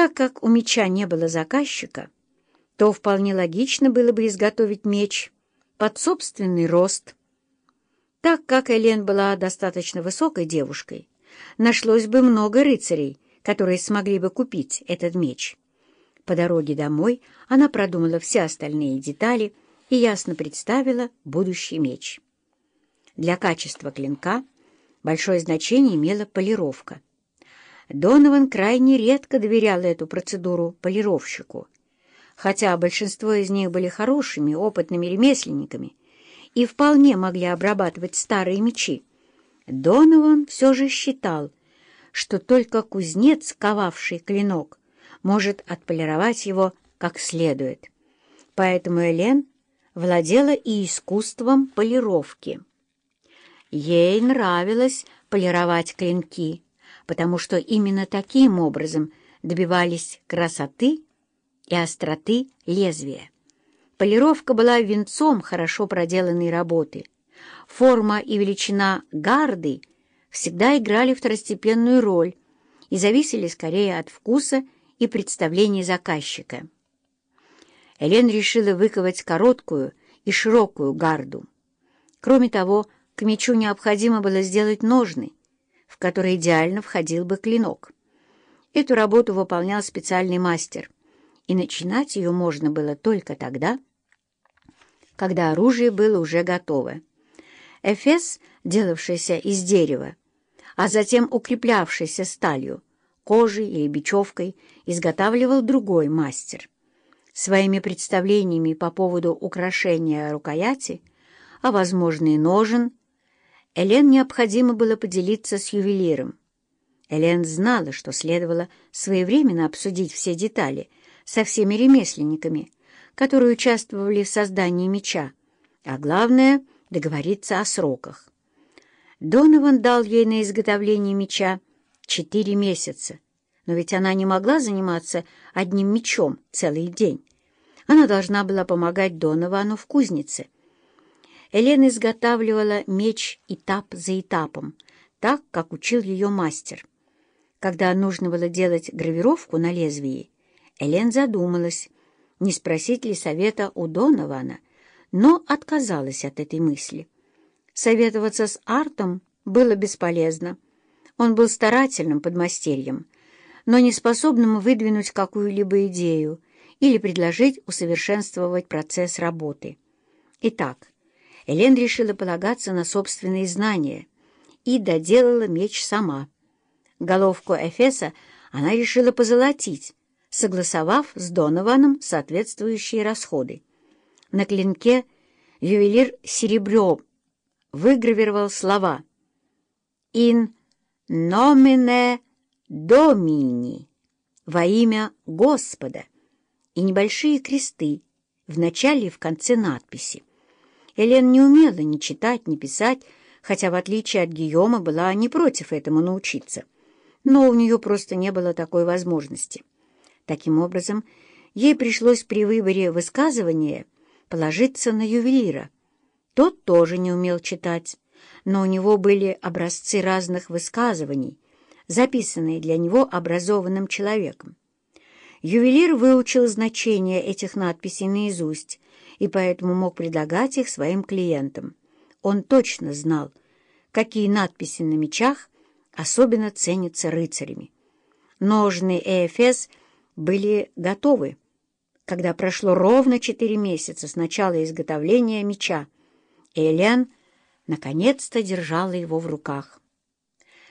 Так как у меча не было заказчика, то вполне логично было бы изготовить меч под собственный рост. Так как Элен была достаточно высокой девушкой, нашлось бы много рыцарей, которые смогли бы купить этот меч. По дороге домой она продумала все остальные детали и ясно представила будущий меч. Для качества клинка большое значение имела полировка. Донован крайне редко доверял эту процедуру полировщику, хотя большинство из них были хорошими, опытными ремесленниками и вполне могли обрабатывать старые мечи. Донован все же считал, что только кузнец, ковавший клинок, может отполировать его как следует. Поэтому Элен владела и искусством полировки. Ей нравилось полировать клинки, потому что именно таким образом добивались красоты и остроты лезвия. Полировка была венцом хорошо проделанной работы. Форма и величина гарды всегда играли второстепенную роль и зависели скорее от вкуса и представлений заказчика. Элен решила выковать короткую и широкую гарду. Кроме того, к мечу необходимо было сделать ножны, в которые идеально входил бы клинок. Эту работу выполнял специальный мастер, и начинать ее можно было только тогда, когда оружие было уже готово. Эфес, делавшийся из дерева, а затем укреплявшийся сталью, кожей или бечевкой изготавливал другой мастер. Своими представлениями по поводу украшения рукояти, а, возможно, и ножен, Элен необходимо было поделиться с ювелиром. Элен знала, что следовало своевременно обсудить все детали со всеми ремесленниками, которые участвовали в создании меча, а главное — договориться о сроках. Донован дал ей на изготовление меча четыре месяца. Но ведь она не могла заниматься одним мечом целый день. Она должна была помогать Доновану в кузнице. Елена изготавливала меч этап за этапом, так, как учил ее мастер. Когда нужно было делать гравировку на лезвии, Элен задумалась, не спросить ли совета у Донована, но отказалась от этой мысли. Советоваться с Артом было бесполезно. Он был старательным подмастерьем, но не способным выдвинуть какую-либо идею или предложить усовершенствовать процесс работы. Итак, Элен решила полагаться на собственные знания и доделала меч сама. Головку Эфеса она решила позолотить, согласовав с Донованом соответствующие расходы. На клинке ювелир серебром выгравировал слова «In «Номине Домини» — «Во имя Господа» и небольшие кресты в начале и в конце надписи. Элен не умела ни читать, ни писать, хотя, в отличие от Гийома, была не против этому научиться. Но у нее просто не было такой возможности. Таким образом, ей пришлось при выборе высказывания положиться на ювелира. Тот тоже не умел читать но у него были образцы разных высказываний, записанные для него образованным человеком. Ювелир выучил значение этих надписей наизусть и поэтому мог предлагать их своим клиентам. Он точно знал, какие надписи на мечах особенно ценятся рыцарями. Ножны и эфес были готовы, когда прошло ровно четыре месяца с начала изготовления меча, и Элен наконец-то держала его в руках.